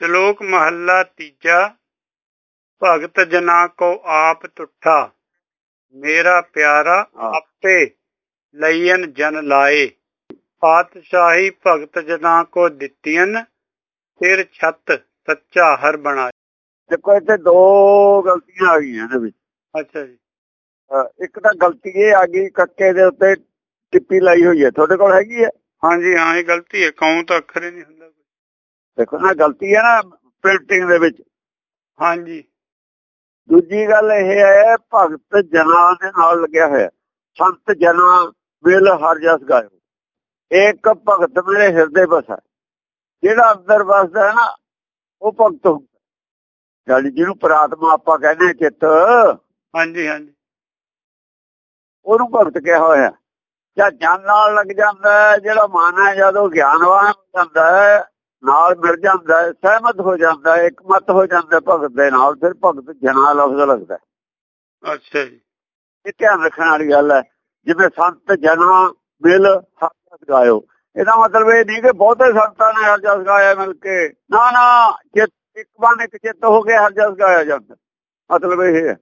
ਸ਼ਲੋਕ ਮਹੱਲਾ ਤੀਜਾ ਭਗਤ ਜਨਾ ਕੋ ਆਪ ਤੁਠਾ ਮੇਰਾ ਪਿਆਰਾ ਆਪੇ ਲਈਨ ਜਨ ਲਾਏ। ਪਾਤਸ਼ਾਹੀ ਭਗਤ ਜਨਾ ਕੋ ਦਿੱਤੀਆਂ ਫਿਰ ਛੱਤ ਸੱਚਾ ਹਰ ਬਣਾਏ। ਦੇਖੋ ਇੱਥੇ ਦੋ ਗਲਤੀਆਂ ਆ ਗਈਆਂ ਇਹਦੇ ਵਿੱਚ। ਅੱਛਾ ਜੀ। ਅਹ ਇੱਕ ਤਾਂ ਗਲਤੀ ਇਹ ਆ ਗਈ ਕੱਕੇ ਦੇ ਉੱਤੇ ਟਿੱਪੀ ਲਾਈ ਹੋਈ ਹੈ। ਤੁਹਾਡੇ ਕੋਲ ਹੈਗੀ ਹੈ? ਹਾਂਜੀ ਹਾਂ ਇਹ ਗਲਤੀ ਹੈ। ਕੌਂ ਤਾਂ ਅੱਖਰ ਹੀ ਨਹੀਂ ਹੁੰਦਾ। ਕੋਈ ਦੇਖੋ ਨਾ ਗਲਤੀ ਹੈ ਨਾ ਪ੍ਰਿੰਟਿੰਗ ਦੇ ਵਿੱਚ। ਹਾਂਜੀ। ਦੂਜੀ ਗੱਲ ਇਹ ਹੈ ਭਗਤ ਜਨਾਂ ਦੇ ਨਾਲ ਲੱਗਿਆ ਹੋਇਆ। ਸੰਤ ਜਨਾਂ ਮਿਲ ਹਰ ਜਸ ਗਾਇਓ। ਇੱਕ ਭਗਤ ਮੇਰੇ ਹਿਰਦੇ ਵਸਾ ਜਿਹੜਾ ਅੰਦਰ ਵਸਦਾ ਹੈ ਨਾ ਉਹ ਭਗਤ ਹੁੰਦਾ ਯਾਨੀ ਜਿਹਨੂੰ ਪ੍ਰਾਤਮਾ ਆਪਾਂ ਕਹਿੰਦੇ ਚਿੱਤ। ਹਾਂਜੀ ਹਾਂਜੀ। ਉਹਨੂੰ ਭਗਤ ਕਿਹਾ ਹੋਇਆ। ਜਾਂ ਜਨ ਨਾਲ ਲੱਗ ਜਾਂਦਾ ਜਿਹੜਾ ਮਨ ਹੈ ਜਦੋਂ ਗਿਆਨਵਾਨ ਹੋ ਜਾਂਦਾ ਹੈ ਨਾਲ ਮਿਲ ਜਾਂਦਾ ਹੈ ਸਹਿਮਤ ਹੋ ਜਾਂਦਾ ਹੈ ਇਕਮਤ ਹੋ ਜਾਂਦਾ ਭਗਤ ਦੇ ਨਾਲ ਫਿਰ ਭਗਤ ਜਨਾ ਲਫ਼ਜ਼ ਲੱਗਦਾ। ਅੱਛਾ ਜੀ। ਇਹ ਧਿਆਨ ਰੱਖਣ ਵਾਲੀ ਗੱਲ ਹੈ ਜਿਵੇਂ ਸੰਤ ਜਨਾ ਮਿਲ ਹਰਜਸ ਗਾਇਓ। ਇਹਦਾ ਮਤਲਬ ਇਹ ਨਹੀਂ ਕਿ ਬਹੁਤੇ ਸੰਤਾਂ ਨੇ ਹਰਜਸ ਗਾਇਆ ਮਿਲ ਕੇ। ਨਾ ਨਾ ਚਿੱਤ ਇੱਕ ਬਣ ਇੱਕ ਚਿੱਤ ਹੋ ਕੇ ਹਰਜਸ ਗਾਇਆ ਜਾਂਦਾ। ਮਤਲਬ ਇਹ ਹੈ।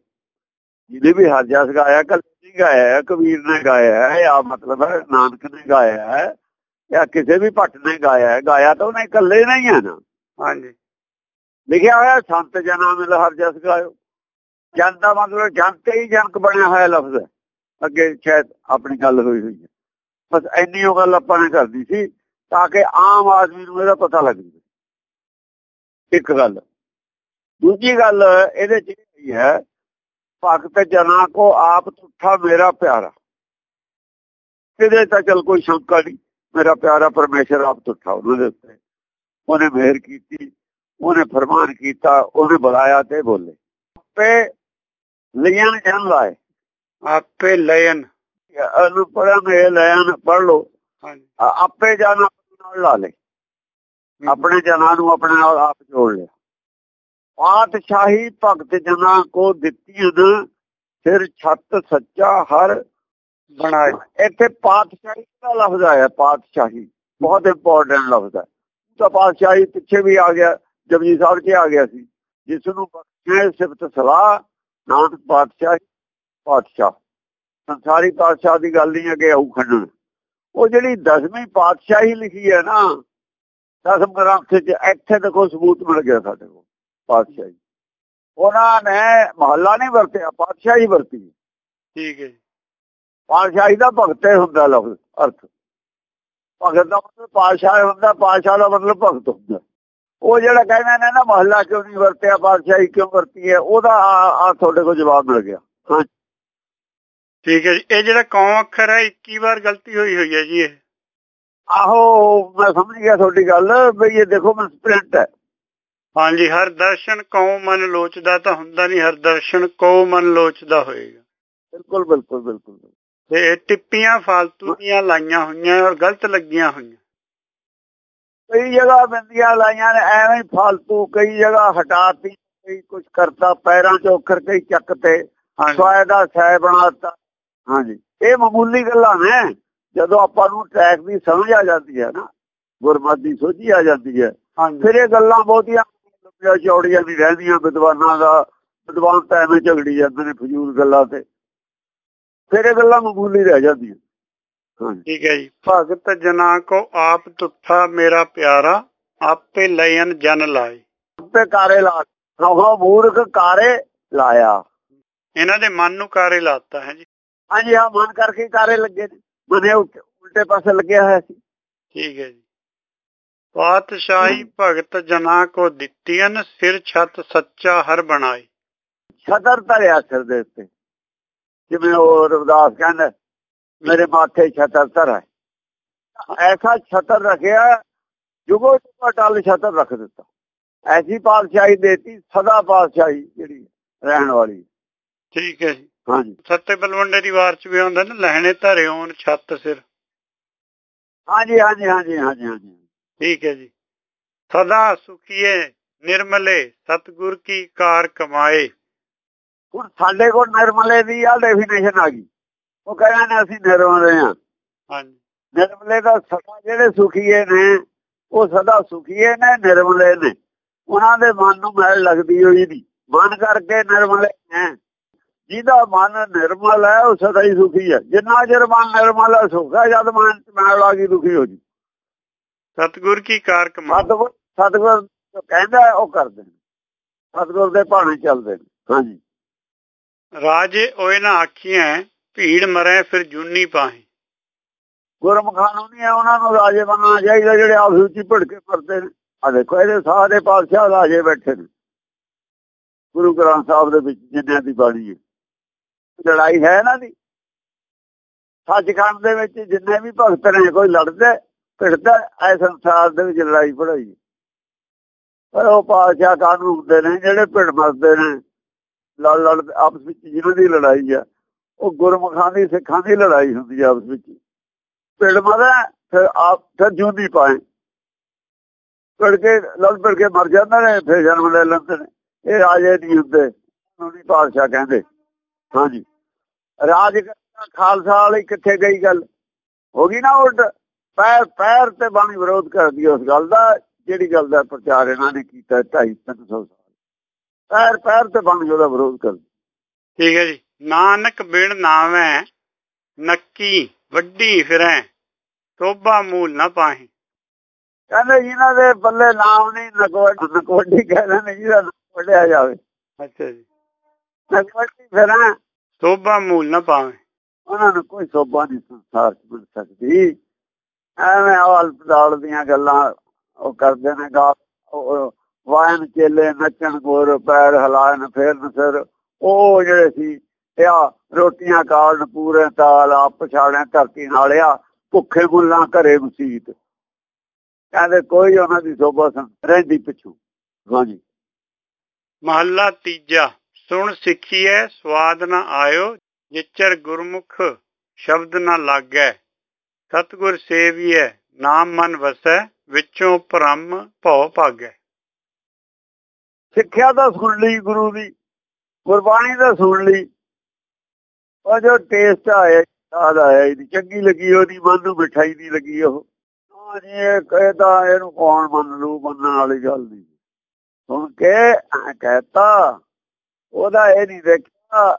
ਜਿਹਨੇ ਵੀ ਹਰਜਸ ਗਾਇਆ ਕੱਲ ਨਹੀਂ ਗਾਇਆ ਕਬੀਰ ਨੇ ਗਾਇਆ ਹੈ ਜਾਂ ਮਤਲਬ ਹੈ ਨਾਨਕ ਨੇ ਗਾਇਆ ਹੈ। ਜਾਂ ਕਿਸੇ ਵੀ ਭੱਟ ਨੇ ਗਾਇਆ ਹੈ ਗਾਇਆ ਤਾਂ ਉਹਨੇ ਇਕੱਲੇ ਨਹੀਂ ਹੈ ਨਾ। ਹਾਂਜੀ। ਲਿਖਿਆ ਹੋਇਆ ਸੰਤ ਜਨਾ ਮਿਲ ਹਰਜਸ ਗਾਇਓ। ਜਨ ਦਾ ਮਤਲਬ ਜਨ ਤੇ ਹੀ ਜਨਕ ਬਣਿਆ ਹੋਇਆ ਲਫ਼ਜ਼ ਹੈ। ਅੱਗੇ ਸ਼ਾਇਦ ਆਪਣੀ ਗੱਲ ਹੋਈ ਹੋਈ ਹੈ। ਬਸ ਇੰਨੀ ਉਹ ਗੱਲ ਆਪਾਂ ਨੇ ਕਰਦੀ ਸੀ ਤਾਂ ਕਿ ਆਮ ਆਦਮੀ ਨੂੰ ਇਹਦਾ ਪਤਾ ਲੱਗ ਜਾਵੇ। ਇੱਕ ਗੱਲ। ਦੂਜੀ ਗੱਲ ਇਹਦੇ ਚ ਇਹ ਹੈ ਭਗਤ ਜਨਾ ਕੋ ਆਪ ਤੁਠਾ ਮੇਰਾ ਪਿਆਰਾ। ਇਹਦੇ ਤਾਂ ਚਲ ਕੋਈ ਸ਼ੰਕਾ ਨਹੀਂ। ਮੇਰਾ ਪਿਆਰਾ ਪਰਮੇਸ਼ਰ ਆਪ ਤੁਠਾ ਉਹਨਾਂ ਦੇ ਉੱਤੇ। ਉਹਨੇ ਮਿਹਰ ਕੀਤੀ ਉਹਨੇ ਫਰਮਾਨ ਕੀਤਾ ਉਹਨੇ ਬੁਲਾਇਆ ਤੇ ਬੋਲੇ। ਆਪੇ ਲਿਆਂ ਜਨ ਲਾਏ। ਆਪੇ ਲਯਨ ਅਨੂ ਪੜਾਂ ਮੇ ਲੈਣ ਪੜ ਲੋ ਆਪੇ ਆਪਣੇ ਨਾਲ ਲਾ ਲੇ ਆਪਣੇ ਜਨਾਂ ਨੂੰ ਆਪਣੇ ਨਾਲ ਆਪ ਜੋੜ ਲਿਆ। ਪਾਤਸ਼ਾਹੀ ਭਗਤ ਜਨਾਂ ਕੋ ਦਿੱਤੀ ਨ ਫਿਰ ਛੱਤ ਸੱਚਾ ਹਰ ਬਣਾਇਆ ਇੱਥੇ ਪਾਤਸ਼ਾਹੀ ਦਾ ਲਫ਼ਜ਼ ਆਇਆ, ਪਾਤਸ਼ਾਹੀ। ਬਹੁਤ ਇੰਪੋਰਟੈਂਟ ਲਫ਼ਜ਼ ਹੈ। ਤਾਂ ਪਾਤਸ਼ਾਹੀ ਪਿੱਛੇ ਵੀ ਆ ਗਿਆ, ਜਪਜੀ ਸਾਹਿਬ 'ਚ ਆ ਗਿਆ ਸੀ। ਜਿਸ ਨੂੰ ਬਖਸ਼ੇ ਸਿਫਤ ਸਲਾਹ, ਨਾਨਕ ਪਾਤਸ਼ਾਹੀ, ਪਾਤਸ਼ਾਹ। ਸੰਸਾਰੀ ਪਾਤਸ਼ਾਹ ਦੀ ਗੱਲ ਨਹੀਂ ਅੱਗੇ ਆਉ ਖੰਡਣ ਉਹ ਜਿਹੜੀ ਦਸਵੀਂ ਪਾਤਸ਼ਾਹੀ ਲਿਖੀ ਹੈ ਨਾ, ਦਸਮ ਗ੍ਰੰਥ 'ਚ ਇੱਥੇ ਦੇਖੋ ਸਬੂਤ ਮਿਲ ਗਿਆ ਸਾਡੇ ਕੋਲ, ਪਾਤਸ਼ਾਹੀ। ਉਹਨਾਂ ਨੇ ਮਹੱਲਾ ਨਹੀਂ ਵਰਤਿਆ, ਪਾਤਸ਼ਾਹੀ ਵਰਤੀ। ਠੀਕ ਹੈ ਪਾਤਸ਼ਾਹੀ ਦਾ ਭਗਤੇ ਹੁੰਦਾ ਲਫ਼ਜ਼ ਅਰਥ। ਭਗਤ ਦਾ ਮਤਲਬ ਪਾਤਸ਼ਾਹ ਹੁੰਦਾ ਪਾਤਸ਼ਾਹ ਦਾ ਮਤਲਬ ਭਗਤ ਹੁੰਦਾ। ਉਹ ਜਿਹੜਾ ਕਹਿੰਦੇ ਨੇ ਨਾ ਮਹੱਲਾ ਕਿਉਂ ਨਹੀਂ ਵਰਤਿਆ ਪਾਤਸ਼ਾਹੀ ਕਿਉਂ ਵਰਤੀ ਹੈ ਉਹਦਾ ਆ ਤੁਹਾਡੇ ਕੋਲ ਜਵਾਬ ਮਿਲ ਗਿਆ। ਠੀਕ ਹੈ ਜੀ। ਇਹ ਜਿਹੜਾ ਕੌਂ ਅੱਖਰ ਹੈ 21 ਵਾਰ ਗਲਤੀ ਹੋਈ ਹੋਈ ਹੈ ਜੀ ਇਹ। ਆਹੋ ਮੈਂ ਸਮਝ ਗਿਆ ਤੁਹਾਡੀ ਗੱਲ ਬਈ ਇਹ ਦੇਖੋ ਮੈਂ ਪ੍ਰਿੰਟ ਹੈ। ਹਾਂਜੀ ਹਰ ਦਰਸ਼ਨ ਕਉ ਮਨ ਲੋਚਦਾ ਤਾਂ ਹੁੰਦਾ ਨਹੀਂ ਹਰ ਦਰਸ਼ਨ ਕਉ ਮਨ ਲੋਚਦਾ ਹੋਏਗਾ। ਬਿਲਕੁਲ ਬਿਲਕੁਲ ਬਿਲਕੁਲ। ਤੇ ਇਹ ਟਿੱਪੀਆਂ ਫਾਲਤੂ ਦੀਆਂ ਲਾਈਆਂ ਹੋਈਆਂ ਔਰ ਗਲਤ ਲੱਗੀਆਂ ਹੋਈਆਂ। ਕਈ ਜਗ੍ਹਾ ਬੰਦੀਆਂ ਲਾਈਆਂ ਨੇ ਐਵੇਂ ਹੀ ਫालतू ਕਈ ਜਗ੍ਹਾ ਹਟਾਤੀ ਕਈ ਕੁਝ ਕਰਤਾ ਪੈਰਾਂ 'ਚ ਔਖਰ ਕਈ ਚੱਕ ਤੇ ਹਾਂਜੀ। ਸਵਾਇ ਦਾ ਸੈ ਬਣਾਤਾ। ਹਾਂਜੀ ਇਹ ਮਾਮੂਲੀ ਗੱਲਾਂ ਨੇ। ਜਦੋਂ ਆਪਾਂ ਨੂੰ ਟਰੈਕ ਦੀ ਸਮਝ ਆ ਜਾਂਦੀ ਹੈ ਨਾ ਗੁਰਮਤਿ ਸੋਝੀ ਆ ਜਾਂਦੀ ਹੈ ਫਿਰ ਇਹ ਗੱਲਾਂ ਬਹੁਤੀਆਂ ਲੰਬੀਆਂ ਚੌੜੀਆਂ ਨਹੀਂ ਰਹਿੰਦੀਆਂ ਵਿਦਵਾਨਾਂ ਦਾ ਵਿਦਵਾਨ ਤਾਂ ਐਵੇਂ ਝਗੜੀ ਜਾਂਦੇ ਨੇ ਫਜ਼ੂਲ ਗੱਲਾਂ ਤੇ। ਫਿਰ ਇਹ ਗੱਲਾਂ ਮਾਮੂਲੀ ਰਹਿ ਜਾਂਦੀਆਂ। ਠੀਕ ਹੈ ਜੀ। ਭਗਤ ਜਨਾ ਕੋ ਆਪ ਤੁਠਾ ਮੇਰਾ ਪਿਆਰਾ ਆਪੇ ਲਯਨ ਜਨ ਲਾਏ। ਤੇ ਕਾਰੇ ਲਾ ਉਹ ਮੂਰਖ ਕਾਰੇ ਲਾਇਆ। ਇਹਨਾਂ ਦੇ ਮਨ ਨੂੰ ਕਾਰੇ ਲਾਤਾ ਹੈ ਜੀ। ਹਾਂਜੀ ਹਾਂ ਮਨ ਕਰਕੇ ਕਾਰੇ ਲੱਗੇ ਨੇ। ਮਨੇ ਉਲਟੇ ਉਲਟੇ ਪਾਸੇ ਲੱਗਿਆ ਹੋਇਆ ਸੀ। ਠੀਕ ਹੈ ਜੀ। ਪਾਤਸ਼ਾਹੀ ਭਗਤ ਜਨਾ ਕੋ ਦਿੱਤੀਆਂ ਸਿਰ ਛੱਤ ਸੱਚਾ ਹਰ ਬਣਾਈ ਛਤਰ ਧਰਿਆ ਸਿਰ ਦੇ ਉੱਤੇ। ਜਿਵੇਂ ਉਹ ਰਵਿਦਾਸ ਕਹਿੰਦਾ ਮੇਰੇ ਮਾਥੇ ਛਤਰ ਧਰ ਹੈ। ਐਸਾ ਛਤਰ ਰੱਖਿਆ ਜੁਗੋ ਜੁਗੋ ਟਲ ਛਤਰ ਰੱਖ ਦਿੱਤਾ। ਐਸੀ ਪਾਤਸ਼ਾਹੀ ਦੇਤੀ ਸਦਾ ਪਾਤਸ਼ਾਹੀ ਜਿਹੜੀ ਰਹਿਣ ਵਾਲੀ ਠੀਕ ਹੈ ਜੀ। ਹਾਂਜੀ। ਸੱਤੇ ਬਲਵੰਡੇ ਦੀ ਵਾਰ ਚ ਵੀ ਆਉਂਦਾ ਨਾ ਲਹਿਣੇ ਧਰੇ ਹੋਣ ਛੱਤ ਸਿਰ। ਹਾਂਜੀ ਹਾਂਜੀ ਹਾਂਜੀ ਹਾਂਜੀ ਹਾਂਜੀ। ਠੀਕ ਹੈ ਜੀ। ਸਦਾ ਸੁਖੀਏ ਨਿਰਮਲੇ ਸਤਗੁਰ ਕੀ ਕਾਰ ਕਮਾਏ। ਹੁਣ ਸਾਡੇ ਕੋਲ ਨਿਰਮਲੇ ਦੀ ਆ ਡੈਫੀਨੇਸ਼ਨ ਆ ਗਈ। ਉਹ ਕਹਿੰਦੇ ਨੇ ਅਸੀਂ ਨਿਰਮਲੇ ਆ ਹਾਂਜੀ। ਨਿਰਮਲੇ ਦਾ ਸਦਾ ਜਿਹੜੇ ਸੁਖੀਏ ਨੇ ਉਹ ਸਦਾ ਸੁਖੀਏ ਨੇ ਨਿਰਮਲੇ ਨੇ। ਉਹਨਾਂ ਦੇ ਮਨ ਨੂੰ ਮੈਲ ਲੱਗਦੀ ਹੋਈ ਨਹੀਂ ਮਨ ਕਰਕੇ ਨਿਰਮਲ ਹੈ ਜਿਹਦਾ ਮਨ ਨਿਰਮਲ ਹੈ ਉਹ ਸਦਾ ਹੀ ਸੁਖੀ ਹੈ। ਜਿੰਨਾ ਚਿਰ ਮਨ ਨਿਰਮਲ ਹੈ ਸੁਖ ਹੈ ਜਦ ਮਨ ਮੈਲ ਆ ਗਈ ਦੁਖੀ ਹੋ ਜੀ। ਸਤਗੁਰ ਕੀ ਕਾਰ ਕਮਾਲ ਸਤਗੁਰ ਸਤਗੁਰ ਕਹਿੰਦਾ ਉਹ ਕਰਦੇ ਨੇ। ਸਤਗੁਰ ਦੇ ਭਾਣੇ ਚੱਲਦੇ ਨੇ। ਹਾਂਜੀ। ਰਾਜੇ ਓਏ ਨਾ ਆਖੀਆਂ ਭੀੜ ਮਰੇ ਫਿਰ ਜੁਨੀ ਪਾਹੇ। ਗੁਰਮਖਾਨ ਨਹੀਂ ਉਹਨਾਂ ਨੂੰ ਰਾਜੇ ਬਣਨਾ ਚਾਹੀਦਾ, ਜਿਹੜੇ ਆਪਸ ਵਿੱਚ ਭਿੜਕੇ ਫਿਰਦੇ ਨੇ। ਆ ਦੇਖੋ, ਇਹਦੇ ਸਾਰੇ ਪਾਤਸ਼ਾਹ ਰਾਜੇ ਬੈਠੇ ਨੇ। ਗੁਰੂ ਗ੍ਰੰਥ ਸਾਹਿਬ ਦੇ ਵਿੱਚ ਜਿੰਨਿਆਂ ਦੀ ਬਾਣੀ ਹੈ। ਲੜਾਈ ਹੈ ਇਹਨਾਂ ਦੀ। ਸੱਚਖੰਡ ਦੇ ਵਿੱਚ ਜਿੰਨੇ ਵੀ ਭਗਤ ਨੇ, ਕੋਈ ਲੜਦਾ, ਭਿੜਦਾ ਐ ਸੰਸਾਰ ਦੇ ਵਿੱਚ ਲੜਾਈ ਪੜਾਈ ਪਰ ਉਹ ਪਾਤਸ਼ਾਹ ਕਾਨੂੰਨ ਹੁੰਦੇ ਨੇ, ਜਿਹੜੇ ਭਿੜ ਮਰਦੇ ਨੇ? ਲੜ ਲੜ ਆਪਸ ਵਿੱਚ ਜਿਹਨਾਂ ਦੀ ਲੜਾਈ ਆ, ਉਹ ਗੁਰਮਖਾਂ ਦੀ, ਸਿੱਖਾਂ ਦੀ ਲੜਾਈ ਹੁੰਦੀ ਆ ਆਪਸ ਵਿੱਚ। ਭਿੜ ਮਰੇ ਫਿਰ ਆਪ, ਫਿਰ ਜੂਦੀ ਪਾਏ। ਭਿੜ ਕੇ ਲੜ ਭਿੜ ਕੇ ਮਰ ਜਾਂਦੇ ਨੇ, ਫਿਰ ਜਨਮ ਲੈ ਲੈਂਦੇ ਨੇ। ਇਹ ਰਾਜੇ ਨਹੀਂ ਹੁੰਦੇ, ਉਹਨੂੰ ਪਾਤਸ਼ਾਹ ਕਹਿੰਦੇ। ਹਾਂਜੀ। ਰਾਜ ਖਾਲਸਾ ਵਾਲੀ ਕਿੱਥੇ ਗਈ ਗੱਲ? ਹੋ ਗਈ ਨਾ ਉਲਟ। ਪੈਰ ਪੈਰ ਤੇ ਬਾਣੀ ਵਿਰੋਧ ਕਰਦੀ ਉਸ ਗੱਲ ਦਾ, ਜਿਹੜੀ ਗੱਲ ਦਾ ਪ੍ਰਚਾਰ ਇਹਨਾਂ ਨੇ ਕੀਤਾ 2.5 300 ਸਾਲ। ਪੈਰ ਪੈਰ ਤੇ ਬਾਣੀ ਉਹਦਾ ਵਿਰੋਧ ਕਰਦੀ ਠੀਕ ਹੈ ਜੀ। ਨਾਨਕ ਬਿਨ ਨਾਵੇਂ ਨੱਕੀ ਵੱਡੀ ਫਿਰੈ ਸੋਭਾ ਮੂਲ ਨਾ ਪਾਹੇ। ਕਹਿੰਦੇ ਜਿਨ੍ਹਾਂ ਦੇ ਬੱਲੇ ਨਾਮ ਨਹੀਂ ਨਕਵੱਡੀ ਕਹਿੰਦੇ ਨੇ ਜਿਹਦਾ ਵੱਡਿਆ ਜਾਵੇ। ਅੱਛਾ ਜੀ। ਨਕਵੱਡੀ ਫਿਰਾਂ ਸੋਭਾ ਮੂਲ ਨਾ ਪਾਵੇ ਉਹਨਾਂ ਨੂੰ ਕੋਈ ਸੋਭਾ ਨਹੀਂ ਸੰਸਾਰ 'ਚ ਮਿਲ ਸਕਦੀ। ਐਵੇਂ ਆਵਲ ਪਦਾਲ ਦੀਆਂ ਗੱਲਾਂ ਉਹ ਕਰਦੇ ਨੇ ਗਾ ਵਾਇਨ ਚੇਲੇ ਨੱਚਣ ਗੁਰ, ਪੈਰ ਹਲਾਣ ਫੇਰਨ ਸਿਰ ਉਹ ਜਿਹੜੇ ਸੀ ਆ ਰੋਟੀਆਂ ਕਾਲਨ ਪੂਰੇ ਤਾਲ ਆਪ ਪਛਾੜਿਆ ਧਰਤੀ ਨਾਲਿਆ ਭੁੱਖੇ ਮੁੱਲਾਂ ਘਰੇ ਮਸੀਤ ਕਹਿੰਦੇ ਕੋਈ ਉਹਨਾਂ ਦੀ ਸੋਭਾ ਰਹਿੰਦੀ ਪਿੱਛੋਂ। ਹਾਂਜੀ। ਮਹੱਲਾ ਤੀਜਾ, ਸੁਣ ਸਿੱਖੀਐ, ਸਵਾਦ ਨਾ ਆਇਓ ਜਿਚਰ ਗੁਰਮੁਖ ਸ਼ਬਦ ਨਾ ਲਾਗੈ। ਸਤਗੁਰ ਸੇਵੀਐ, ਨਾਮ ਮਨ ਵਸੈ, ਵਿੱਚੋਂ ਭ੍ਰਮ ਭਉ ਭਾਗੈ। ਸਿੱਖਿਆ ਤਾਂ ਸੁਣ ਲਈ ਗੁਰੂ ਦੀ ਗੁਰਬਾਣੀ ਦਾ ਸੁਣ ਲਈ। ਉਹ ਜੋ ਟੇਸਟ ਆਇਆ ਸਾਦ ਆਇਆ ਇਹਦੀ ਚੰਗੀ ਲੱਗੀ ਉਹਦੀ ਮਨ ਨੂੰ ਮਿਠਾਈ ਦੀ ਲੱਗੀ ਉਹ। ਜੀ ਇਹ ਕਹੇ ਤਾਂ ਇਹਨੂੰ ਕੌਣ ਮੰਨ ਲੂ ਮੰਨਣ ਵਾਲੀ ਗੱਲ ਨਹੀਂ। ਸੁਣ ਕੇ ਕਹਤਾ ਉਹਦਾ ਇਹ ਨਹੀਂ ਦੇਖਿਆ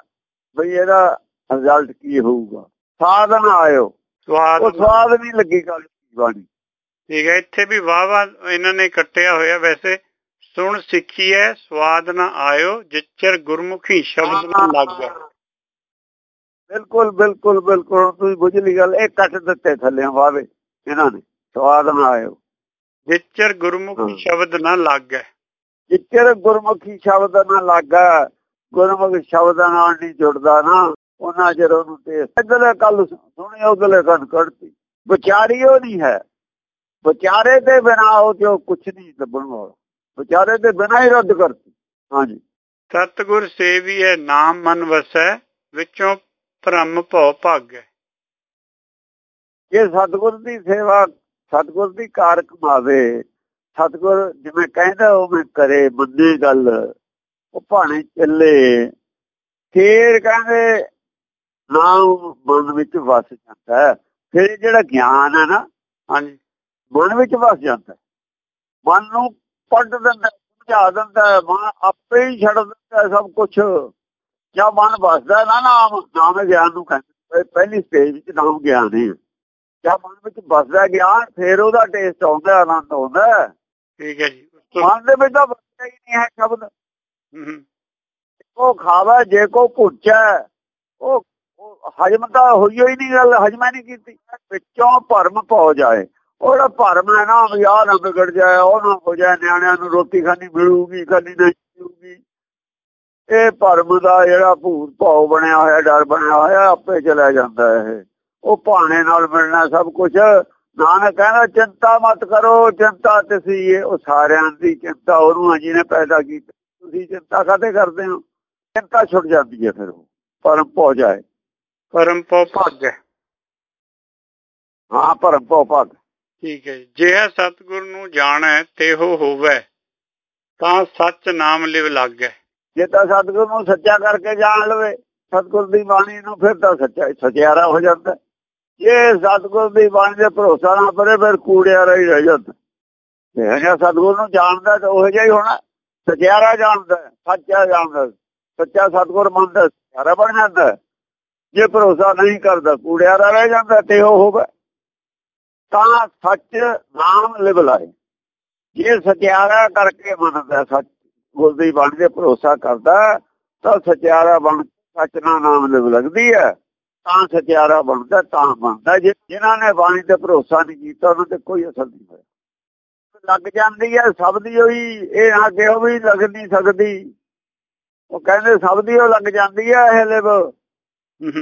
ਬਈ ਇਹਦਾ ਰਿਜ਼ਲਟ ਕੀ ਹੋਊਗਾ। ਸਾਧਨ ਆਇਓ। ਸਵਾਦ ਉਹ ਸਵਾਦ ਨਹੀਂ ਲੱਗੀ ਗੱਲ ਬਾਣੀ। ਠੀਕ ਹੈ ਇੱਥੇ ਵੀ ਵਾਹ ਵਾਹ ਇਹਨਾਂ ਨੇ ਕੱਟਿਆ ਹੋਇਆ ਵੈਸੇ। ਸੁਣ ਸਿੱਖੀਐ ਸਵਾਦ ਨਾ ਆਇਓ ਜਿਚਰ ਗੁਰਮੁਖੀ ਸ਼ਬਦ ਨਾ ਲੱਗਾ ਬਿਲਕੁਲ ਬਿਲਕੁਲ ਬਿਲਕੁਲ ਤੁਸੀਂ ਬੁਝ ਲਈ ਗੱਲ ਇਹ ਕੱਟ ਦਿੱਤੇ ਥੱਲੇ ਵਾਵੇ ਇਹਨਾਂ ਨੇ ਸਵਾਦ ਨਾ ਆਇਓ। ਜਿਚਰ ਗੁਰਮੁਖੀ ਸ਼ਬਦ ਨਾ ਲੱਗਾ ਜਿੱਚਰ ਗੁਰਮੁਖੀ ਸ਼ਬਦ ਨਾ ਲੱਗਾ ਗੁਰਮੁਖ ਸ਼ਬਦ ਨਾਲ ਨਹੀਂ ਜੁੜਦਾ ਨਾ ਉਹਨਾਂ ਚਿਰ ਉਹਨੂੰ ਤੇ ਅਗਲੇ ਕੱਲ ਸੁਣੀ ਅਗਲੇ ਕੰਨ ਕੱਢਤੀ। ਵਿਚਾਰੀ ਉਹ ਨਹੀਂ ਹੈ। ਵਿਚਾਰੇ ਤੇ ਬਿਨਾ ਉਹ ਤੇ ਕੁਝ ਨਹੀਂ ਲੱਭਣ ਵਾਲਾ। ਵਿਚਾਰੇ ਤੇ ਬਿਨਾ ਹੀ ਰੱਦ ਕਰਤੀ। ਹਾਂਜੀ। ਸਤਗੁਰ ਸੇਵੀਐ ਨਾਮ ਮਨ ਵਸੈ ਵਿੱਚੋਂ ਭ੍ਰਮ ਭਉ ਭਾਗੈ। ਇਹ ਸਤਗੁਰ ਦੀ ਸੇਵਾ ਸਤਗੁਰ ਦੀ ਕਾਰ ਕਮਾਵੇ ਸਤਗੁਰ ਜਿਵੇਂ ਕਹਿੰਦਾ ਉਹ ਮੈਂ ਕਰੇ ਬੰਦੇ ਗੱਲ। ਉਹ ਭਾਣੇ ਚੱਲੇ। ਫੇਰ ਕਹਿੰਦੇ ਨਾਮ ਮਨ ਵਿੱਚ ਵਸ ਜਾਂਦਾ ਫਿਰ ਜਿਹੜਾ ਗਿਆਨ ਹੈ ਨਾ ਹਾਂਜੀ। ਮਨ ਵਿੱਚ ਵਸ ਜਾਂਦਾ ਮਨ ਨੂੰ ਪੱਟ ਦਿੰਦਾ ਸਮਝਾ ਦਿੰਦਾ ਮਨ ਆਪੇ ਹੀ ਛੱਡ ਦਿੰਦਾ ਸਭ ਕੁਝ ਜਾਂ ਮਨ ਵਸਦਾ ਨਾ ਨਾਮ ਨਾਮ ਗਿਆਨ ਨੂੰ ਕਹਿੰਦੇ। ਪਹਿਲੀ ਸਟੇਜ ਵਿੱਚ ਨਾਮ ਗਿਆਨ ਹੈ ਜਾਂ ਮਨ ਵਿੱਚ ਵਸਦਾ ਗਿਆਨ ਫਿਰ ਉਹਦਾ ਟੇਸਟ ਆਉਂਦਾ ਆਨੰਦ ਆਉਂਦਾ। ਠੀਕ ਹੈ ਜੀ। ਮਨ ਦੇ ਵਿੱਚ ਤਾਂ ਵਸਦਾ ਹੀ ਨਹੀਂ ਹੈ ਸ਼ਬਦ। ਉਹ ਖਾਵਾ ਜੇ ਕੋ ਪੁੱਛਾ ਉਹ ਹਜਮ ਤਾਂ ਹੋਈ ਹੋਈ ਨਹੀਂ ਗੱਲ ਹਜਮਾ ਨਹੀਂ ਕੀਤੀ। ਵਿੱਚੋਂ ਭਰਮ ਪਹੁ ਜਾਏ ਉਹਦਾ ਭਰਮ ਹੈ ਨਾ ਯਾਰ ਨਾ ਵਿਗੜ ਜਾਏ ਉਹ ਨਾ ਹੋ ਜਾਏ ਨਿਆਣਿਆਂ ਨੂੰ ਰੋਟੀ ਖਾਣੀ ਮਿਲੂਗੀ ਖਾਣੀ ਨਹੀਂ ਮਿਲੂਗੀ। ਇਹ ਭਰਮ ਦਾ ਜਿਹੜਾ ਭੂਤ ਭਾਉ ਬਣਿਆ ਹੋਇਆ ਡਰ ਬਣਿਆ ਹੋਇਆ ਆਪੇ ਚਲਾ ਜਾਂਦਾ ਇਹ। ਉਹ ਭਾਣੇ ਨਾਲ ਮਿਲਣਾ ਸਭ ਕੁਝ ਨਾਨਕ ਕਹਿੰਦਾ ਚਿੰਤਾ ਮਤ ਕਰੋ ਚਿੰਤਾ ਤਸੀ ਉਹ ਸਾਰਿਆਂ ਦੀ ਚਿੰਤਾ ਉਹਨੂੰ ਜਿਹਨੇ ਪੈਦਾ ਕੀਤੀ। ਤੁਸੀਂ ਚਿੰਤਾ ਕਾਤੇ ਕਰਦੇ ਹੋ? ਚਿੰਤਾ ਛੁੱਟ ਜਾਂਦੀ ਹੈ ਫਿਰ ਉਹ। ਪਰਮ ਪਹੁ ਜਾਏ। ਪਰਮ ਭਉ ਭਾਗੈ ਹਾਂ ਪਰਮ ਪਹੁ ਭਾਗ। ਠੀਕ ਹੈ ਜੇ। ਸਤਿਗੁਰ ਨੂੰ ਜਾਣੈ, ਤੇ ਹੋ ਹੋਵੇ। ਤਾਂ ਸੱਚ ਨਾਮ ਲਿਵ ਲਾਗੈ। ਜੇ ਤਾਂ ਸਤਗੁਰ ਨੂੰ ਸੱਚਾ ਕਰਕੇ ਜਾਣ ਲਵੇ, ਸਤਗੁਰ ਦੀ ਬਾਣੀ ਨੂੰ ਫਿਰ ਤਾਂ ਸੱਚਾ, ਸਚਿਆਰਾ ਹੋ ਜਾਂਦਾ। ਜੇ ਸਤਗੁਰ ਦੀ ਬਾਣੀ ਦੇ ਭਰੋਸਾ ਨਾ ਕਰੇ ਫਿਰ ਕੂੜਿਆਰਾ ਹੀ ਰਹਿ ਜਾਂਦਾ। ਤੇ ਜਿਹੜਾ ਸਤਗੁਰ ਨੂੰ ਜਾਣਦਾ, ਤੇ ਉਹ ਜਿਹਾ ਹੀ ਹੋਣਾ। ਸਚਿਆਰਾ ਜਾਣਦਾ, ਸੱਚਾ ਜਾਣਦਾ। ਸੱਚਾ ਸਤਿਗੁਰ ਮੰਨਦਾ, ਸਚਿਆਰਾ ਬਣ ਜਾਂਦਾ। ਜੇ ਭਰੋਸਾ ਨਹੀਂ ਕਰਦਾ ਕੂੜਿਆਰਾ ਰਹਿ ਜਾਂਦਾ, ਤੇ ਉਹ ਹੋਵੇ। ਤਾਂ ਸੱਚ ਨਾਮ ਲਿਵ ਲਾਏ ਜੇ ਸਚਿਆਰਾ ਕਰਕੇ ਮੰਨਦਾ ਸੱਚ ਦੀ ਬਾਣੀ ਤੇ ਭਰੋਸਾ ਕਰਦਾ ਤਾਂ ਸਚਿਆਰਾ ਬਣ ਸੱਚ ਨਾਲ ਨਾਮ ਲਿਵ ਲੱਗਦੀ ਹੈ। ਤਾਂ ਸਚਿਆਰਾ ਬਣਦਾ ਤਾਂ ਬਣਦਾ। ਜੇ ਜਿਨ੍ਹਾਂ ਨੇ ਬਾਣੀ ਤੇ ਭਰੋਸਾ ਨਹੀਂ ਕੀਤਾ ਉਹਨਾਂ ਤੇ ਕੋਈ ਅਸਰ ਨਹੀਂ ਹੋਇਆ। ਲੱਗ ਜਾਂਦੀ ਹੈ ਸਭ ਦੀ ਹੋਈ ਇਹ ਨਾ ਕਿਹੋ ਵੀ ਲੱਗ ਨਹੀਂ ਸਕਦੀ। ਉਹ ਕਹਿੰਦੇ ਸਭ ਦੀ ਉਹ ਲੱਗ ਜਾਂਦੀ ਹੈ ਇਹ ਲਿਵ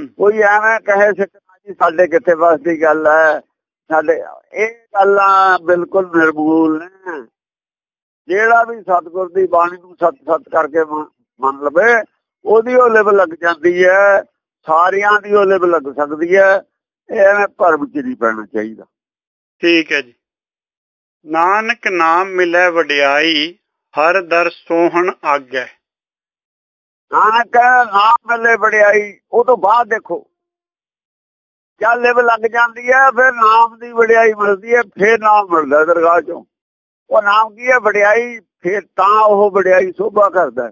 ਕੋਈ ਐਵੇਂ ਕਹੇ ਸਿੱਖਣਾ ਜੀ ਸਾਡੇ ਕਿੱਥੇ ਬਸ ਦੀ ਗੱਲ ਹੈ। ਸਾਡੇ ਇਹ ਗੱਲਾਂ ਬਿਲਕੁਲ ਨਿਰਮੂਲ ਨੇ। ਜਿਹੜਾ ਵੀ ਸਤਗੁਰ ਦੀ ਬਾਣੀ ਨੂੰ ਸਤ ਸਤ ਕਰਕੇ ਮੰਨ ਲਵੇ ਉਹਦੀ ਉਹ ਲਿਵ ਲੱਗ ਜਾਂਦੀ ਹੈ ਸਾਰਿਆਂ ਦੀ ਉਹ ਲਿਵ ਲੱਗ ਸਕਦੀ ਹੈ ਇਹ ਐਵੇਂ ਭਰਮ ਚ ਨਹੀਂ ਪੈਣਾ ਚਾਹੀਦਾ। ਠੀਕ ਹੈ ਜੀ। ਨਾਨਕ ਨਾਮ ਮਿਲੇ ਵਡਿਆਈ ਹਰ ਦਰ ਸੋਹਣ ਆਗੈ। ਨਾਨਕ ਨਾਮ ਮਿਲੇ ਵਡਿਆਈ ਉਹ ਤੋਂ ਬਾਅਦ ਦੇਖੋ। ਜਦ ਲਿਵ ਲੱਗ ਜਾਂਦੀ ਹੈ ਫਿਰ ਨਾਮ ਦੀ ਵਡਿਆਈ ਮਿਲਦੀ ਹੈ ਫਿਰ ਨਾਮ ਮਿਲਦਾ ਦਰਗਾਹ ਚੋਂ। ਉਹ ਨਾਮ ਕੀ ਹੈ? ਵਡਿਆਈ ਫਿਰ ਤਾਂ ਉਹ ਵਡਿਆਈ ਸੋਭਾ ਕਰਦਾ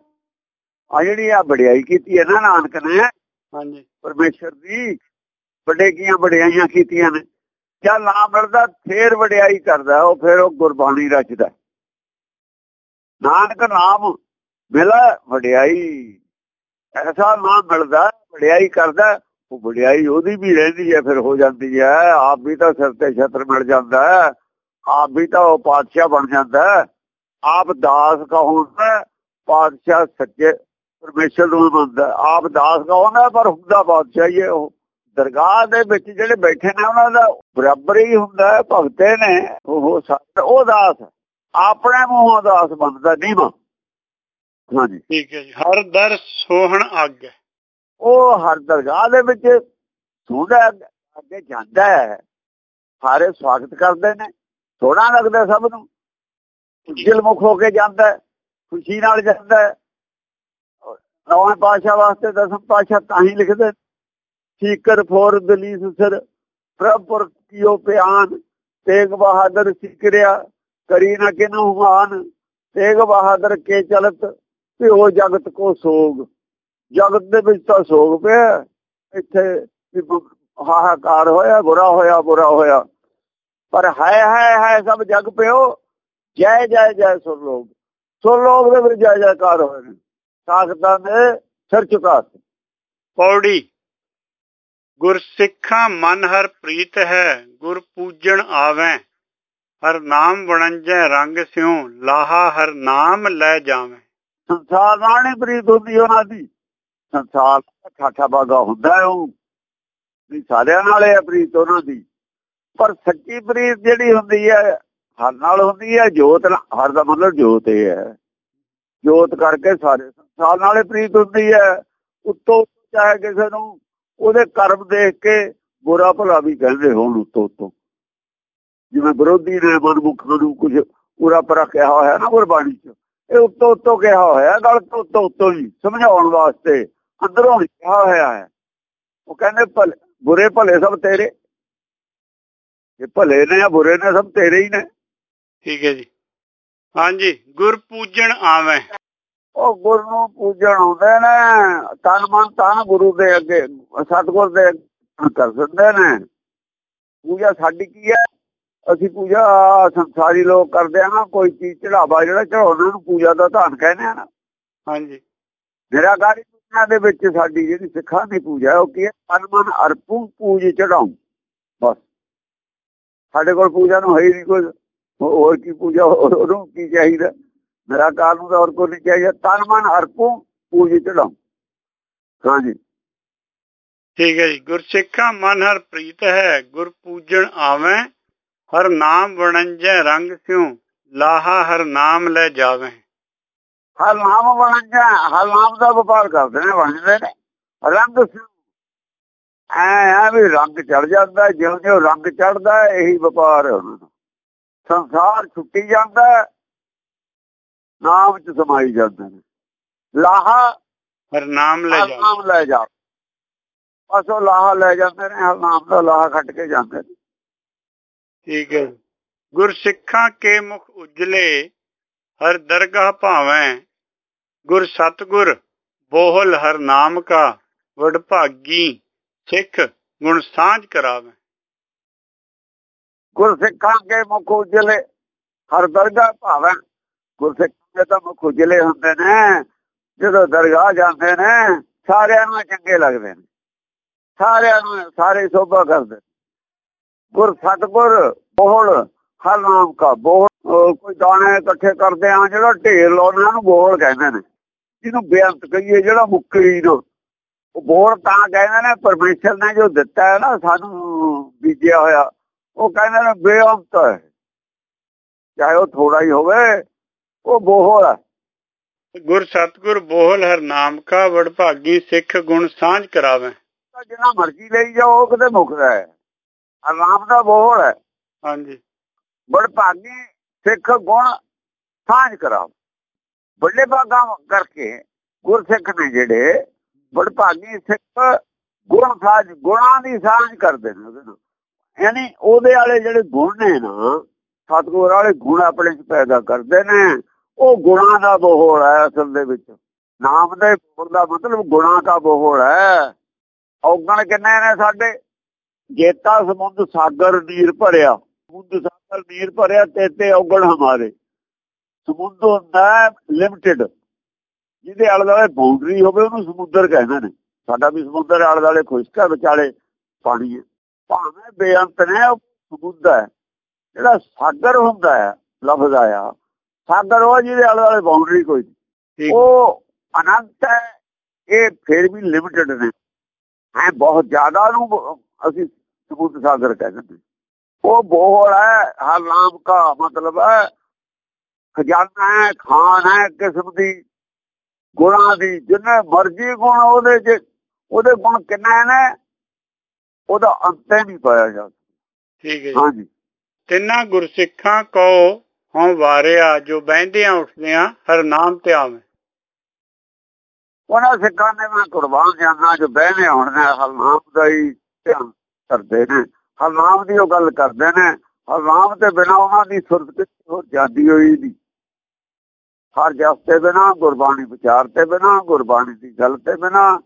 ਆ ਜਿਹੜੀ ਆ ਵਡਿਆਈ ਕੀਤੀ ਹੈ ਨਾ ਨਾਨਕ ਨੇ ਹਾਂਜੀ। ਪਰਮੇਸ਼ਰ ਦੀ ਵੱਡੇ ਕੀਆਂ ਵਡਿਆਈਆਂ ਕੀਤੀਆਂ ਨੇ। ਜਦ ਨਾਮ ਮਿਲਦਾ ਫੇਰ ਵਡਿਆਈ ਕਰਦਾ ਉਹ ਫਿਰ ਉਹ ਗੁਰਬਾਣੀ ਰਚਦਾ ਨਾਨਕ ਨਾਮ ਮਿਲਾ ਵਡਿਆਈ। ਐਸਾ ਨਾਮ ਮਿਲਦਾ ਵਡਿਆਈ ਕਰਦਾ ਉਹ ਵਡਿਆਈ ਉਹਦੀ ਵੀ ਰਹਿੰਦੀ ਹੈ, ਫਿਰ ਹੋ ਜਾਂਦੀ ਹੈ। ਆਪ ਵੀ ਤਾਂ ਸਿਰ ਤੇ ਛਤਰ ਮਿਲ ਜਾਂਦਾ ਆਪ ਵੀ ਤਾਂ ਉਹ ਪਾਤਸ਼ਾਹ ਬਣ ਜਾਂਦਾ ਆਪ ਦਾਸ ਕਹੋਂਦਾ ਪਾਤਸ਼ਾਹ ਸੱਚੇ ਪਰਮੇਸ਼ਰ ਨੂੰ ਮੰਨਦਾ ਆਪ ਦਾਸ ਕਹੋਂਦਾ ਪਰ ਹੁੰਦਾ ਪਾਤਸ਼ਾਹ ਹੀ ਹੈ ਉਹ। ਦਰਗਾਹ ਦੇ ਵਿੱਚ ਜਿਹੜੇ ਬੈਠੇ ਨੇ ਉਹਨਾਂ ਦਾ ਬਰਾਬਰ ਹੀ ਹੁੰਦਾ ਭਗਤੇ ਨੇ ਉਹ ਉਹ ਦਾਸ ਆਪਣੇ ਮੂੰਹੋਂ ਦਾਸ ਬਣਦਾ ਨਹੀਂ ਹਾਂਜੀ। ਠੀਕ ਹੈ ਜੀ। ਹਰ ਦਰ ਸੋਹਣ ਅੱਗ ਉਹ ਹਰ ਦਰਗਾਹ ਦੇ ਵਿੱਚ ਸੁਣਦਾ ਅੱਗੇ ਜਾਂਦਾ ਹੈ। ਸਾਰੇ ਸਵਾਗਤ ਕਰਦੇ ਨੇ, ਸੋਹਣਾ ਲੱਗਦਾ ਸਭ ਨੂੰ। ਦਿਲਮੁਖ ਹੋ ਕੇ ਜਾਂਦਾ ਖੁਸ਼ੀ ਨਾਲ ਜਾਂਦਾ ਨੌਵੇਂ ਪਾਸ਼ਾ ਵਾਸਤੇ ਦਸਮ ਪਾਸ਼ਾ ਤਾਂ ਹੀ ਲਿਖਦੇ ਸੀਕਰ ਫੋਰ ਦਲੀਸ ਸਰ ਪ੍ਰਭੁਰ ਕੀਓ ਪਿਆਨ, ਤੇਗ ਬਹਾਦਰ ਸਿਕਰਿਆ, ਕਰੀ ਨਾ ਕਿਨੂ ਮਾਨ, ਤੇਗ ਬਹਾਦਰ ਕੇ ਚਲਤ, ਪਿਓ ਜਗਤ ਕੋ ਸੋਗ। ਜਗਤ ਦੇ ਵਿੱਚ ਤਾਂ ਸੋਗ ਪਿਆ। ਇੱਥੇ ਹਾਹਾਕਾਰ ਹੋਇਆ ਬੁਰਾ ਹੋਇਆ ਬੁਰਾ ਹੋਇਆ। ਪਰ ਹੈ ਹੈ ਹੈ ਸਭ ਜਗ ਪਿਓ। ਜੈ ਜੈ ਜੈ ਸੁਰ ਲੋਗ ਸੁਰ ਲੋਗ ਦੇ ਵਿੱਚ ਜੈ ਜੈਕਾਰ ਹੋਏ ਨੇ। ਸਾਖਤਾਂ ਦੇ ਸਿਰ ਝੁਕਾ ਪੌੜੀ। ਗੁਰਸਿੱਖਾਂ ਮਨ ਹਰ ਪ੍ਰੀਤ ਹੈ ਗੁਰ ਪੂਜਣ ਆਵੇਂ। ਹਰ ਨਾਮ ਵਣੰਜੈ ਰੰਗ ਸਿਉ। ਲਾਹਾ ਹਰ ਨਾਮ ਲੈ ਜਾਵੇਂ। ਸੰਸਾਰ ਨਾਲ ਪ੍ਰੀਤ ਹੁੰਦੀ ਉਹਨਾਂ ਦੀ। ਸੰਸਾਰ ਠਾਠਾ ਬਾਗਾ ਹੁੰਦਾ ਉਹ, ਵੀ ਸਾਰਿਆਂ ਨਾਲ ਹੈ ਪ੍ਰੀਤ ਉਹਨਾਂ ਦੀ। ਪਰ ਸੱਚੀ ਪ੍ਰੀਤ ਜਿਹੜੀ ਹੁੰਦੀ ਹੈ, ਹਰ ਨਾਲ ਹੁੰਦੀ ਹੈ, ਜੋਤ ਹਰ ਦਾ ਮਤਲਬ ਜੋਤ ਹੈ। ਜੋਤ ਕਰਕੇ ਸਾਰੇ ਸੰਸਾਰ ਨਾਲੇ ਪ੍ਰੀਤ ਹੁੰਦੀ ਹੈ। ਉੱਤੋਂ ਚਾਹੇ ਕਿਸੇ ਨੂੰ ਉਹਦੇ ਕਰਮ ਦੇਖ ਕੇ ਬੁਰਾ ਭਲਾ ਵੀ ਕਹਿੰਦੇ ਹੋਣ ਉੱਤੋਂ ਉੱਤੋਂ। ਜਿਵੇਂ ਵਿਰੋਧੀ ਨੇ ਮਨਮੁਖ ਨੂੰ ਕੁਝ ਪੂਰਾ ਪਰਾ ਕਿਹਾ ਹੋਇਆ ਨਾ ਗੁਰਬਾਣੀ 'ਚ, ਇਹ ਉੱਤੋਂ ਉੱਤੋਂ ਕਿਹਾ ਹੋਇਆ ਗਲਤ ਉੱਤੋਂ ਉੱਤੋਂ ਹੀ ਸਮਝਾਉਣ ਵਾਸਤੇ ਅੰਦਰੋਂ ਕਿਹਾ ਹੋਇਆ ਹੈ। ਉਹ ਕਹਿੰਦੇ ਭਲੇ ਬੁਰੇ ਭਲੇ ਸਭ ਤੇਰੇ। ਇਹ ਭਲੇ ਨੇ ਆ ਬੁਰੇ ਨੇ ਸਭ ਤੇਰੇ ਹੀ ਨੇ। ਠੀਕ ਹੈ ਜੀ। ਹਾਂਜੀ ਗੁਰ ਪੂਜਣ ਆਵੇਂ। ਉਹ ਗੁਰ ਨੂੰ ਪੂਜਣ ਆਉਂਦੇ ਨੇ ਤਨ ਮਨ ਤਨ ਗੁਰੂ ਦੇ ਅੱਗੇ ਸਤਗੁਰ ਦੇ ਕਰ ਸਕਦੇ ਨੇ। ਪੂਜਾ ਸਾਡੀ ਕੀ ਹੈ? ਅਸੀਂ ਪੂਜਾ ਸੰਸਾਰੀ ਲੋਕ ਕਰਦੇ ਆ ਨਾ ਕੋਈ ਚੀਜ਼ ਚੜਾਵਾ ਜਿਹੜਾ ਚੜਾਉਣਾ ਨੂੰ ਪੂਜਾ ਦਾ ਧਾਨ ਕਹਿੰਦੇ ਆ ਨਾ। ਹਾਂਜੀ। ਨਿਰਾਕਾਰੀ। ਪੂਜਾ ਦੇ ਵਿੱਚ ਸਾਡੀ ਜਿਹੜੀ ਸਿੱਖਾਂ ਦੀ ਪੂਜਾ ਉਹ ਕੀ ਹੈ? ਤਨ ਮਨ ਅਰਪੂ ਪੂਜ ਚੜਾਉਂ। ਬਸ। ਸਾਡੇ ਕੋਲ ਪੂਜਾ ਨੂੰ ਹੈ ਹੀ ਨਹੀਂ ਕੋਈ। ਹੋਰ ਕੀ ਪੂਜਾ ਉਹਨੂੰ ਕੀ ਚਾਹੀਦਾ? ਨਿਰਾਕਾਰ ਨੂੰ ਤਾਂ ਹੋਰ ਕੋਈ ਨਹੀਂ ਚਾਹੀਦਾ। ਤਨ ਮਨ ਅਰਪੂ ਪੂਜ ਚੜਾਉਂ। ਹਾਂਜੀ। ਠੀਕ ਹੈ ਜੀ। ਗੁਰਸਿੱਖਾਂ ਮਨ ਹਰ ਪ੍ਰੀਤ ਹੈ, ਗੁਰ ਪੂਜਣ ਆਵੇਂ, ਹਰ ਨਾਮ ਵਣੰਜੈ ਰੰਗ ਸਿਉ, ਲਾਹਾ ਹਰ ਨਾਮ ਲੈ ਜਾਵੇਂ। ਹਰ ਨਾਮ ਵਣੰਜੈ ਹਰ ਨਾਮ ਦਾ ਵਪਾਰ ਕਰਦੇ ਨੇ ਵਣਦੇ ਨੇ ਰੰਗ ਸਿਉ ਐ ਆ ਵੀ ਰੰਗ ਚੜ ਜਾਂਦਾ ਜਿਉਂ ਜਿਉਂ ਰੰਗ ਚੜਦਾ ਇਹੀ ਵਪਾਰ ਹੈ ਉਹਨਾਂ ਦਾ ਸੰਸਾਰ ਛੁੱਟੀ ਜਾਂਦਾ ਨਾਮ ਚ ਸਮਾਈ ਜਾਂਦੇ ਨੇ ਲਾਹਾ ਹਰ ਨਾਮ ਲੈ ਜਾ ਨਾਮ ਲੈ ਜਾ ਬਸ ਉਹ ਲਾਹਾ ਲੈ ਜਾਂਦੇ ਨੇ ਹਰ ਨਾਮ ਦਾ ਲਾਹਾ ਖੱਟ ਕੇ ਜਾਂਦੇ ਨੇ ਠੀਕ ਹੈ ਗੁਰ ਸਿੱਖਾਂ ਕੇ ਮੁਖ ਉਜਲੇ ਹਰ ਦਰਗਾਹ ਭਾਵੇਂ ਗੁਰ ਸਤਗੁਰ, ਬੋਹਲ ਹਰ ਨਾਮ ਕਾ ਵਡਭਾਗੀ ਸਿੱਖ ਗੁਣ ਸਾਂਝ ਕਰਾਵੇ। ਗੁਰ ਸਿੱਖਾਂ ਕੇ ਮੁਖ ਉਜਲੇ, ਹਰ ਦਰਗਾਹ ਭਾਵੇਂ ਗੁਰ ਸਿੱਖਾਂ ਦੇ ਤਾਂ ਮੁਖ ਉਜਲੇ ਹੁੰਦੇ ਨੇ, ਜਦੋਂ ਦਰਗਾਹ ਜਾਂਦੇ ਨੇ, ਸਾਰਿਆਂ ਨੂੰ ਚੰਗੇ ਲੱਗਦੇ ਨੇ। ਸਾਰਿਆਂ ਨੂੰ ਸਾਰੇ ਸੋਭਾ ਕਰਦੇ ਗੁਰ ਸਤਗੁਰ, ਬੋਹਲ ਹਰ ਨਾਮ ਕਾ, ਬੋਹਲ ਕੋਈ ਦਾਣੇ ਇਕੱਠੇ ਕਰਦੇ ਆ, ਜਿਹੜਾ ਢੇਰ ਲਾਉਣਾ ਨੂੰ ਬੋਹਲ ਕਹਿੰਦੇ ਨੇ। ਜਿਹਨੂੰ ਬੇਅੰਤ ਕਹੀਏ ਜਿਹੜਾ ਮੁੱਕਰੀ ਨੂੰ ਉਹ ਬੋਹਲ ਤਾਂ ਕਹਿੰਦੇ ਨੇ ਪਰਮੇਸ਼ਰ ਨੇ ਜੋ ਦਿੱਤਾ ਹੈ ਨਾ ਸਾਨੂੰ ਬੀਜਿਆ ਹੋਇਆ ਉਹ ਕਹਿੰਦੇ ਨੇ ਬੇਅੰਤ ਹੈ। ਚਾਹੇ ਉਹ ਥੋੜਾ ਹੀ ਹੋਵੇ ਉਹ ਬੋਹਲ ਹੈ। ਗੁਰ ਸਤਗੁਰ ਬੋਹਲ ਹਰ ਨਾਮ ਕਾ ਵਡਭਾਗੀ ਸਿੱਖ ਗੁਣ ਸਾਂਝ ਕਰਾਵੇ। ਜਿੰਨਾ ਮਰਜ਼ੀ ਲਈ ਜਾਓ ਉਹ ਕਿਤੇ ਮੁਕਦਾ ਹੈ। ਆਰਾਮ ਦਾ ਬੋਹਲ ਹੈ। ਹਾਂਜੀ। ਵਡਭਾਗੀ ਸਿੱਖ ਗੁਣ ਸਾਂਝ ਕਰਾਵੇ ਵੱਡੇ ਭਾਗਾਂ ਕਰਕੇ ਗੁਰਸਿੱਖ ਨੇ ਜਿਹੜੇ ਵਡਭਾਗੀ ਸਿੱਖ ਗੁਣ ਸਾਂਝ ਗੁਣਾਂ ਦੀ ਸਾਂਝ ਕਰਦੇ ਨੇ ਉਹਦੇ ਨਾਲ। ਯਾਨੀ ਉਹਦੇ ਵਾਲੇ ਜਿਹੜੇ ਗੁਣ ਨੇ ਨਾ, ਸਤਗੁਰ ਵਾਲੇ ਗੁਣ ਆਪਣੇ ਚ ਪੈਦਾ ਕਰਦੇ ਨੇ। ਉਹ ਗੁਣਾਂ ਦਾ ਬੋਹੜ ਹੈ ਅਸਲ ਦੇ ਵਿੱਚ। ਨਾਮ ਦੇ ਬੋਹੜ ਦਾ ਮਤਲਬ ਗੁਣਾਂ ਦਾ ਬੋਹੜ ਹੈ। ਔਗਣ ਕਿੰਨੇ ਨੇ ਸਾਡੇ? ਜੇਤਾ ਸਮੁੰਦ ਸਾਗਰ ਨੀਰ ਭਰਿਆ। ਸਮੁੰਦ ਸਾਗਰ ਨੀਰ ਭਰਿਆ ਤੇਤੇ ਔਗਣ ਹਮਾਰੇ। ਸਮੁੰਦ ਹੁੰਦਾ ਲਿਮਟਿਡ ਜਿਹਦੇ ਆਲੇ ਦੁਆਲੇ ਬਾਉਂਡਰੀ ਹੋਵੇ ਉਹਨੂੰ ਸਮੁੰਦਰ ਕਹਿੰਦੇ ਨੇ। ਸਾਡਾ ਵੀ ਸਮੁੰਦਰ ਆਲੇ ਦੁਆਲੇ ਖੁਸ਼ਕ ਵਿਚਾਲੇ ਪਾਣੀ ਹੈ। ਭਾਵੇਂ ਬੇਅੰਤ ਨੇ ਉਹ ਸਮੁੰਦਰ ਹੈ। ਜਿਹੜਾ ਸਾਗਰ ਹੁੰਦਾ ਹੈ ਲਫ਼ਜ਼ ਆਇਆ ਸਾਗਰ ਉਹ ਜਿਹਦੇ ਆਲੇ ਦੁਆਲੇ ਬਾਉਂਡਰੀ ਕੋਈ ਉਹ ਅਨੰਤ ਹੈ ਇਹ ਫਿਰ ਵੀ ਲਿਮਟਿਡ ਨੇ। ਹੈ ਬਹੁਤ ਜ਼ਿਆਦਾ ਨੂੰ ਅਸੀਂ ਸਮੁੰਦਰ ਸਾਗਰ ਕਹਿੰਦੇ ਉਹ ਬੋਹੜ ਹੈ ਹਰ ਨਾਮ ਦਾ ਮਤਲਬ ਹੈ ਖਜ਼ਾਨਾ ਹੈ ਖਾਨ ਹੈ ਕਿਸਮ ਦੀ ਗੁਣਾਂ ਦੀ ਜਿੰਨੇ ਮਰਜ਼ੀ ਗੁਣ ਉਹਦੇ ਚ ਉਹਦੇ ਗੁਣ ਕਿੰਨੇ ਨੇ ਉਹਦਾ ਅੰਤ ਨਹੀਂ ਪਾਇਆ ਜਾ ਠੀਕ ਹੈ ਹਾਂਜੀ। ਤਿੰਨਾਂ ਗੁਰਸਿੱਖਾਂ ਕੋ ਹਉ ਵਾਰਿਆ ਜੋ ਬਹਿੰਦਿਆਂ ਉੱਠਦਿਆਂ ਹਰ ਨਾਮ ਤੇ ਆਵੇਂ। ਉਹਨਾਂ ਸਿੱਖਾਂ ਨੇ ਮੈਂ ਕੁਰਬਾਨ ਜਾਨਾ ਜੋ ਬਹਿਨੇ ਹੁਣ ਨੇ ਹਰ ਨਾਮ ਦਾ ਹੀ ਧਿਆਨ ਕਰਦੇ ਨੇ। ਹਰ ਨਾਮ ਦੀ ਉਹ ਗੱਲ ਕਰਦੇ ਨੇ। ਹਰ ਨਾਮ ਤੇ ਬਿਨਾ ਉਹਨਾਂ ਦੀ ਸੁਰਤ ਹੋ ਜਾਂਦੀ ਹੋਈ ਨਹੀਂ। ਹਰ ਜਸ ਤੇ ਬਿਨਾ ਗੁਰਬਾਣੀ ਵਿਚਾਰ ਤੇ ਬਿਨਾ ਗੁਰਬਾਣੀ ਦੀ ਗੱਲ ਤੇ ਬਿਨਾ।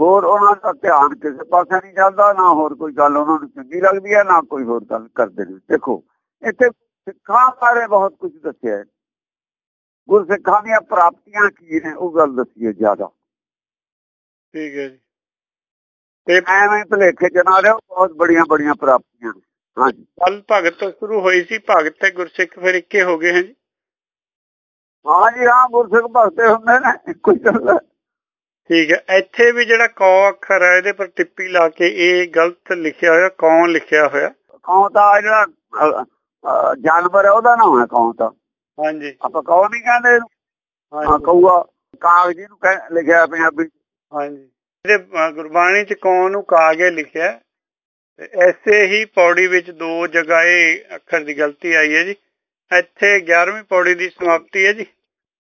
ਹੋਰ ਉਹਨਾਂ ਦਾ ਧਿਆਨ ਕਿਸੇ ਪਾਸੇ ਨਹੀਂ ਜਾਂਦਾ ਨਾ ਹੋਰ ਕੋਈ ਗੱਲ ਉਹਨਾਂ ਨੂੰ ਚੰਗੀ ਲੱਗਦੀ ਹੈ ਨਾ ਕੋਈ ਹੋਰ ਗੱਲ ਕਰਦੇ ਨੇ। ਦੇਖੋ ਇੱਥੇ ਸਿੱਖਾਂ ਬਾਰੇ ਬਹੁਤ ਕੁਝ ਦੱਸਿਆ ਹੈ। ਗੁਰਸਿੱਖਾਂ ਦੀਆਂ ਪ੍ਰਾਪਤੀਆਂ ਕੀ ਨੇ ਉਹ ਗੱਲ ਦੱਸੀਏ ਜ਼ਿਆਦਾ। ਠੀਕ ਹੈ ਜੀ। ਤੇ ਐਵੇਂ ਭਲੇਖੇ ਚ ਨਾ ਰਹੋ ਬਹੁਤ ਬੜੀਆਂ ਬੜੀਆਂ ਪ੍ਰਾਪਤੀਆਂ ਹਾਂਜੀ। ਕੱਲ ਭਗਤ ਸ਼ੁਰੂ ਹੋਈ ਸੀ ਭਗਤ ਤੇ ਗੁਰਸਿੱਖ ਫਿਰ ਇੱਕੇ ਹੋ ਗਏ ਹਨ ਜੀ। ਹਾਂ ਜੀ ਹਾਂ ਗੁਰਸਿੱਖ ਭਗਤੇ ਹੁੰਦੇ ਨੇ ਹੀ ਗੱਲ ਠੀਕ ਹੈ ਇੱਥੇ ਵੀ ਜਿਹੜਾ ਕੌ ਅੱਖਰ ਹੈ ਇਹਦੇ ਪਰ ਟਿੱਪੀ ਲਾ ਕੇ ਇਹ ਗਲਤ ਲਿਖਿਆ ਹੋਇਆ ਕੌਣ ਲਿਖਿਆ ਹੋਇਆ? ਕੌਂ ਤਾਂ ਜਿਹੜਾ ਜਾਨਵਰ ਹੈ ਉਹਦਾ ਨਾਮ ਹੈ ਕੌਂ ਤਾਂ? ਹਾਂਜੀ। ਆਪਾਂ ਕੌਂ ਨਹੀਂ ਕਹਿੰਦੇ। ਹਾਂ ਕਊਆ ਕਾਗਜ਼ੀ ਨੂੰ ਕਹਿ- ਲਿਖਿਆ ਪੰਜਾਬੀ ਹਾਂਜੀ। ਇਹਦੇ ਗੁਰਬਾਣੀ ਚ ਕੌਣ ਨੂੰ ਕਾਗੇ ਲਿਖਿਆ। ਤੇ ਐਸੇ ਹੀ ਪੌੜੀ ਵਿੱਚ ਦੋ ਜਗ੍ਹਾ ਇਹ ਅੱਖਰ ਦੀ ਗਲਤੀ ਆਈ ਹੈ ਜੀ। ਇੱਥੇ 11ਵੀਂ ਪੌੜੀ ਦੀ ਸਮਾਪਤੀ ਹੈ ਜੀ।